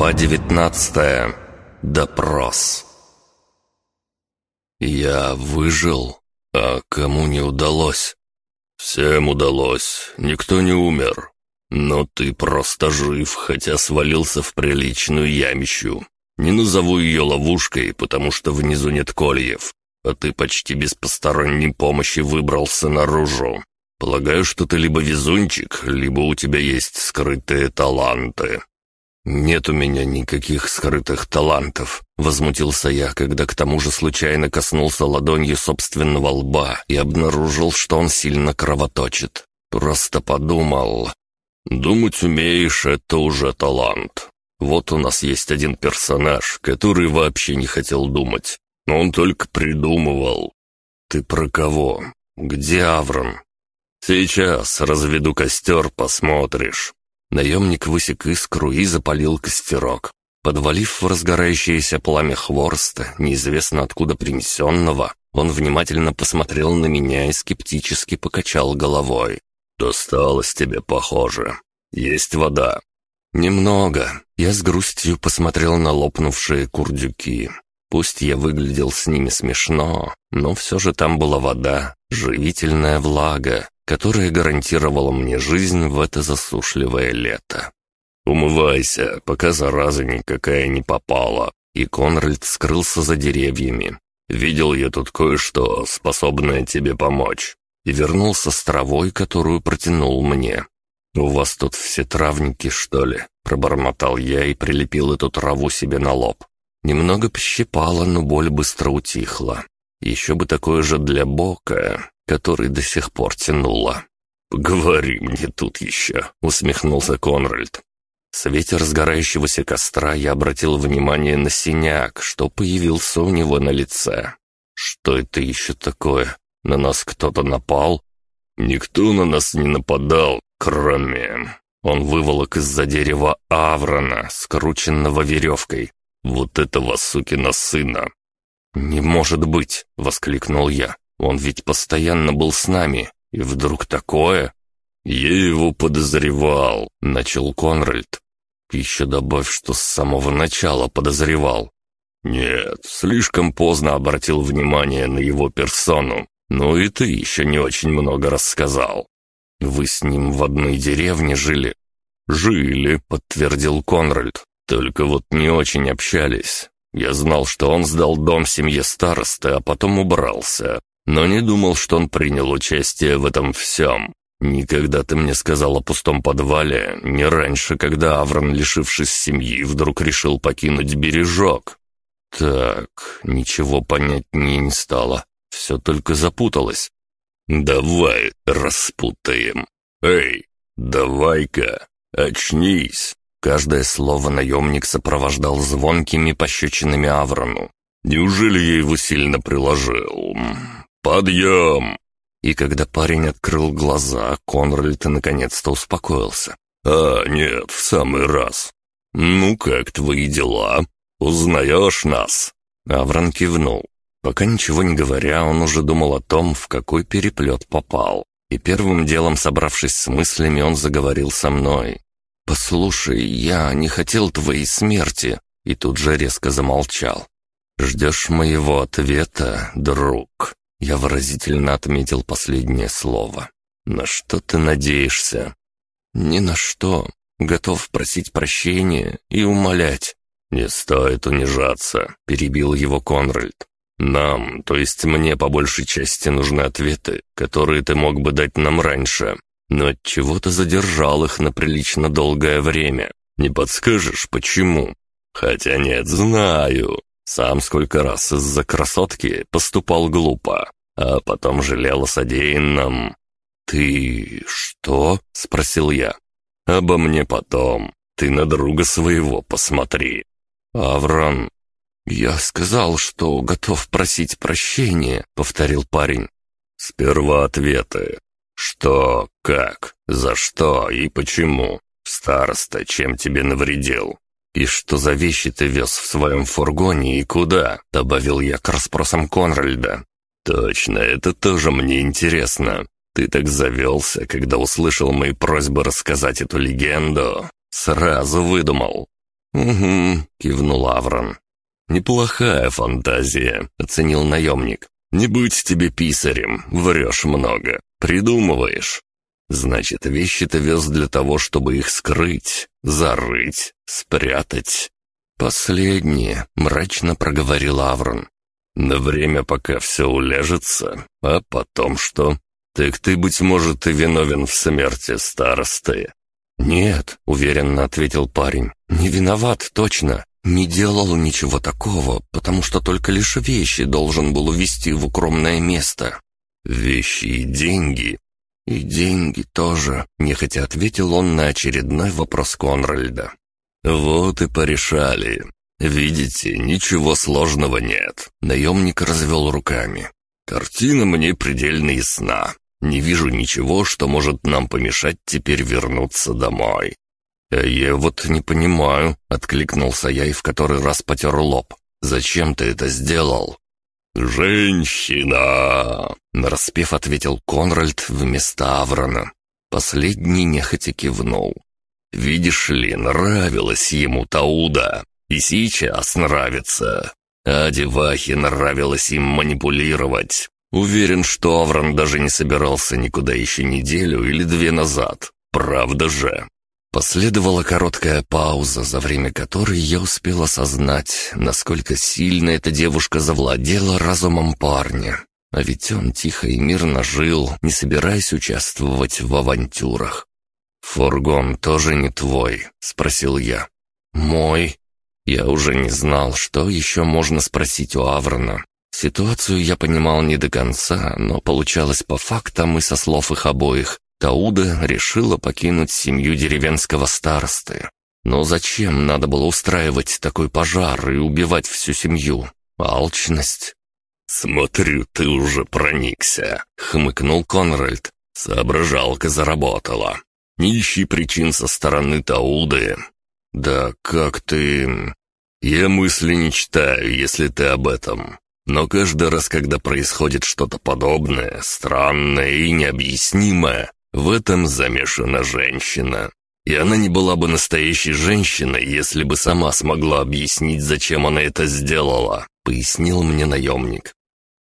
Глава 19. Допрос. Я выжил, а кому не удалось? Всем удалось, никто не умер. Но ты просто жив, хотя свалился в приличную ямищу. Не назову ее ловушкой, потому что внизу нет кольев, а ты почти без посторонней помощи выбрался наружу. Полагаю, что ты либо везунчик, либо у тебя есть скрытые таланты. «Нет у меня никаких скрытых талантов», — возмутился я, когда к тому же случайно коснулся ладонью собственного лба и обнаружил, что он сильно кровоточит. Просто подумал. «Думать умеешь — это уже талант. Вот у нас есть один персонаж, который вообще не хотел думать. но Он только придумывал. Ты про кого? Где Аврон?» «Сейчас разведу костер, посмотришь». Наемник высек искру и запалил костерок. Подвалив в разгорающееся пламя хворста, неизвестно откуда принесенного, он внимательно посмотрел на меня и скептически покачал головой. «Досталось тебе, похоже. Есть вода». «Немного». Я с грустью посмотрел на лопнувшие курдюки. Пусть я выглядел с ними смешно, но все же там была вода, живительная влага, которая гарантировала мне жизнь в это засушливое лето. «Умывайся, пока зараза никакая не попала», и Конральд скрылся за деревьями. «Видел я тут кое-что, способное тебе помочь», и вернулся с травой, которую протянул мне. «У вас тут все травники, что ли?» — пробормотал я и прилепил эту траву себе на лоб. Немного пощипало, но боль быстро утихла. Еще бы такое же для бока, который до сих пор тянуло. «Поговори мне тут еще», — усмехнулся Конральд. В свете разгорающегося костра я обратил внимание на синяк, что появился у него на лице. «Что это еще такое? На нас кто-то напал?» «Никто на нас не нападал, кроме...» Он выволок из-за дерева Аврона, скрученного веревкой. «Вот этого сукина сына!» «Не может быть!» — воскликнул я. Он ведь постоянно был с нами. И вдруг такое? Я его подозревал, начал Конральд. Еще добавь, что с самого начала подозревал. Нет, слишком поздно обратил внимание на его персону. Ну и ты еще не очень много рассказал. Вы с ним в одной деревне жили? Жили, подтвердил Конральд. Только вот не очень общались. Я знал, что он сдал дом семье старосты, а потом убрался но не думал, что он принял участие в этом всем. Никогда ты мне сказал о пустом подвале, не раньше, когда Аврон, лишившись семьи, вдруг решил покинуть бережок. Так, ничего понятнее не стало, все только запуталось. Давай распутаем. Эй, давай-ка, очнись. Каждое слово наемник сопровождал звонкими пощечинами Аврону. Неужели я его сильно приложил? «Подъем!» И когда парень открыл глаза, Конральд наконец-то успокоился. «А, нет, в самый раз. Ну как твои дела? Узнаешь нас?» Аврон кивнул. Пока ничего не говоря, он уже думал о том, в какой переплет попал. И первым делом, собравшись с мыслями, он заговорил со мной. «Послушай, я не хотел твоей смерти», и тут же резко замолчал. «Ждешь моего ответа, друг?» Я выразительно отметил последнее слово. «На что ты надеешься?» «Ни на что. Готов просить прощения и умолять». «Не стоит унижаться», — перебил его Конральд. «Нам, то есть мне по большей части нужны ответы, которые ты мог бы дать нам раньше, но чего ты задержал их на прилично долгое время. Не подскажешь, почему?» «Хотя нет, знаю. Сам сколько раз из-за красотки поступал глупо, а потом жалел о содеянном. «Ты что?» — спросил я. «Обо мне потом. Ты на друга своего посмотри». «Аврон...» «Я сказал, что готов просить прощения», — повторил парень. «Сперва ответы. Что, как, за что и почему? Староста чем тебе навредил? «И что за вещи ты вез в своем фургоне и куда?» — добавил я к расспросам Конральда. «Точно, это тоже мне интересно. Ты так завелся, когда услышал мои просьбы рассказать эту легенду. Сразу выдумал». «Угу», — кивнул Аврон. «Неплохая фантазия», — оценил наемник. «Не быть тебе писарем, врешь много, придумываешь. Значит, вещи ты вез для того, чтобы их скрыть, зарыть, спрятать». «Последнее», — мрачно проговорил Аврон. «На время, пока все уляжется, а потом что? Так ты, быть может, и виновен в смерти старосты». «Нет», — уверенно ответил парень, — «не виноват, точно. Не делал ничего такого, потому что только лишь вещи должен был увезти в укромное место. Вещи и деньги. И деньги тоже, нехотя ответил он на очередной вопрос Конральда. Вот и порешали. Видите, ничего сложного нет. Наемник развел руками. Картина мне предельно ясна. Не вижу ничего, что может нам помешать теперь вернуться домой. «А я вот не понимаю», — откликнулся я и в который раз потер лоб. «Зачем ты это сделал?» «Женщина!» — нараспев ответил Конральд вместо Аврона. Последний нехотя кивнул. «Видишь ли, нравилась ему Тауда, и сейчас нравится. А девахе нравилось им манипулировать. Уверен, что Аврон даже не собирался никуда еще неделю или две назад. Правда же?» Последовала короткая пауза, за время которой я успел осознать, насколько сильно эта девушка завладела разумом парня. А ведь он тихо и мирно жил, не собираясь участвовать в авантюрах. «Фургон тоже не твой?» — спросил я. «Мой». Я уже не знал, что еще можно спросить у Аврона. Ситуацию я понимал не до конца, но получалось по фактам и со слов их обоих, Тауда решила покинуть семью деревенского старосты. Но зачем надо было устраивать такой пожар и убивать всю семью? Алчность? «Смотрю, ты уже проникся», — хмыкнул Конральд. «Соображалка заработала. Не ищи причин со стороны Тауды». «Да как ты...» «Я мысли не читаю, если ты об этом. Но каждый раз, когда происходит что-то подобное, странное и необъяснимое, в этом замешана женщина. И она не была бы настоящей женщиной, если бы сама смогла объяснить, зачем она это сделала, пояснил мне наемник.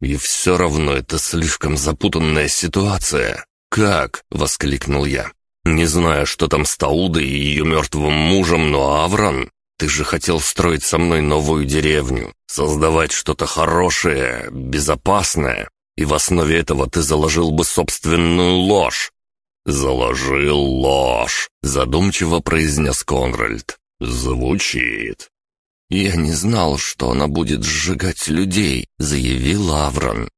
И все равно это слишком запутанная ситуация. «Как?» — воскликнул я. «Не знаю, что там с Таудой и ее мертвым мужем, но Аврон, ты же хотел строить со мной новую деревню, создавать что-то хорошее, безопасное, и в основе этого ты заложил бы собственную ложь, «Заложил ложь», — задумчиво произнес Конральд. «Звучит». «Я не знал, что она будет сжигать людей», — заявил Аврон.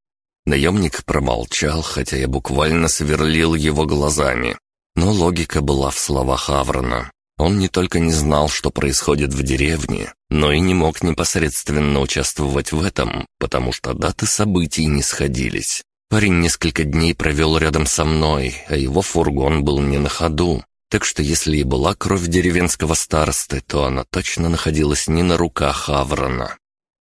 Наемник промолчал, хотя я буквально сверлил его глазами. Но логика была в словах Аврона. Он не только не знал, что происходит в деревне, но и не мог непосредственно участвовать в этом, потому что даты событий не сходились. Парень несколько дней провел рядом со мной, а его фургон был не на ходу. Так что если и была кровь деревенского старосты, то она точно находилась не на руках Аврона.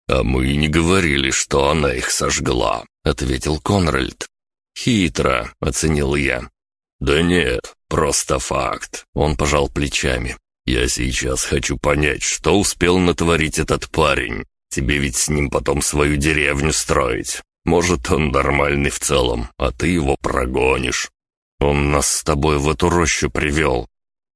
«А мы и не говорили, что она их сожгла», — ответил Конральд. «Хитро», — оценил я. «Да нет, просто факт», — он пожал плечами. «Я сейчас хочу понять, что успел натворить этот парень. Тебе ведь с ним потом свою деревню строить. Может, он нормальный в целом, а ты его прогонишь. Он нас с тобой в эту рощу привел.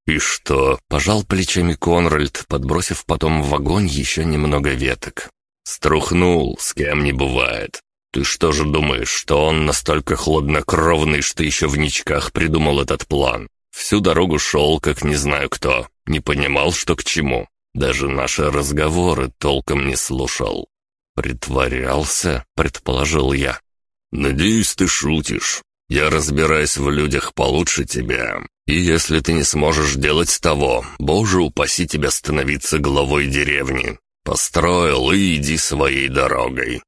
И что?» — пожал плечами Конральд, подбросив потом в огонь еще немного веток. «Струхнул, с кем не бывает. Ты что же думаешь, что он настолько хладнокровный, что еще в ничках придумал этот план? Всю дорогу шел, как не знаю кто, не понимал, что к чему. Даже наши разговоры толком не слушал. «Притворялся?» — предположил я. «Надеюсь, ты шутишь. Я разбираюсь в людях получше тебя. И если ты не сможешь делать того, боже упаси тебя становиться главой деревни. Построил и иди своей дорогой».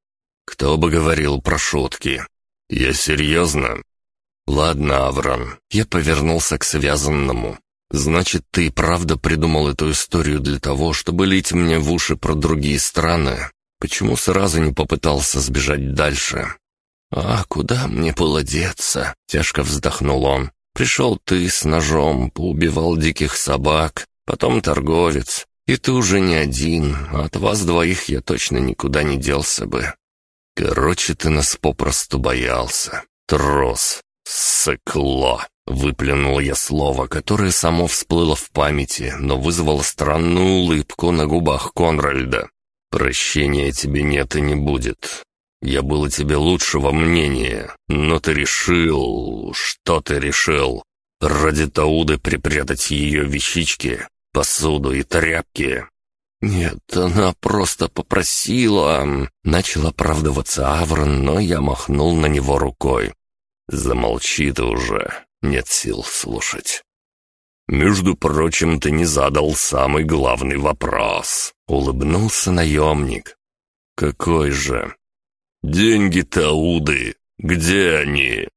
Кто бы говорил про шутки? Я серьезно? Ладно, Аврон, я повернулся к связанному. Значит, ты правда придумал эту историю для того, чтобы лить мне в уши про другие страны? Почему сразу не попытался сбежать дальше? «А куда мне было деться?» — тяжко вздохнул он. «Пришел ты с ножом, поубивал диких собак, потом торговец. И ты уже не один, от вас двоих я точно никуда не делся бы. Короче, ты нас попросту боялся. Трос. Сыкло. Выплюнул я слово, которое само всплыло в памяти, но вызвало странную улыбку на губах Конральда. «Прощения тебе нет и не будет. Я был о тебе лучшего мнения, но ты решил... Что ты решил? Ради Тауды припрятать ее вещички, посуду и тряпки?» «Нет, она просто попросила...» Начал оправдываться Аврон, но я махнул на него рукой. «Замолчи ты уже, нет сил слушать». «Между прочим, ты не задал самый главный вопрос», — улыбнулся наемник. «Какой же?» «Деньги Тауды, где они?»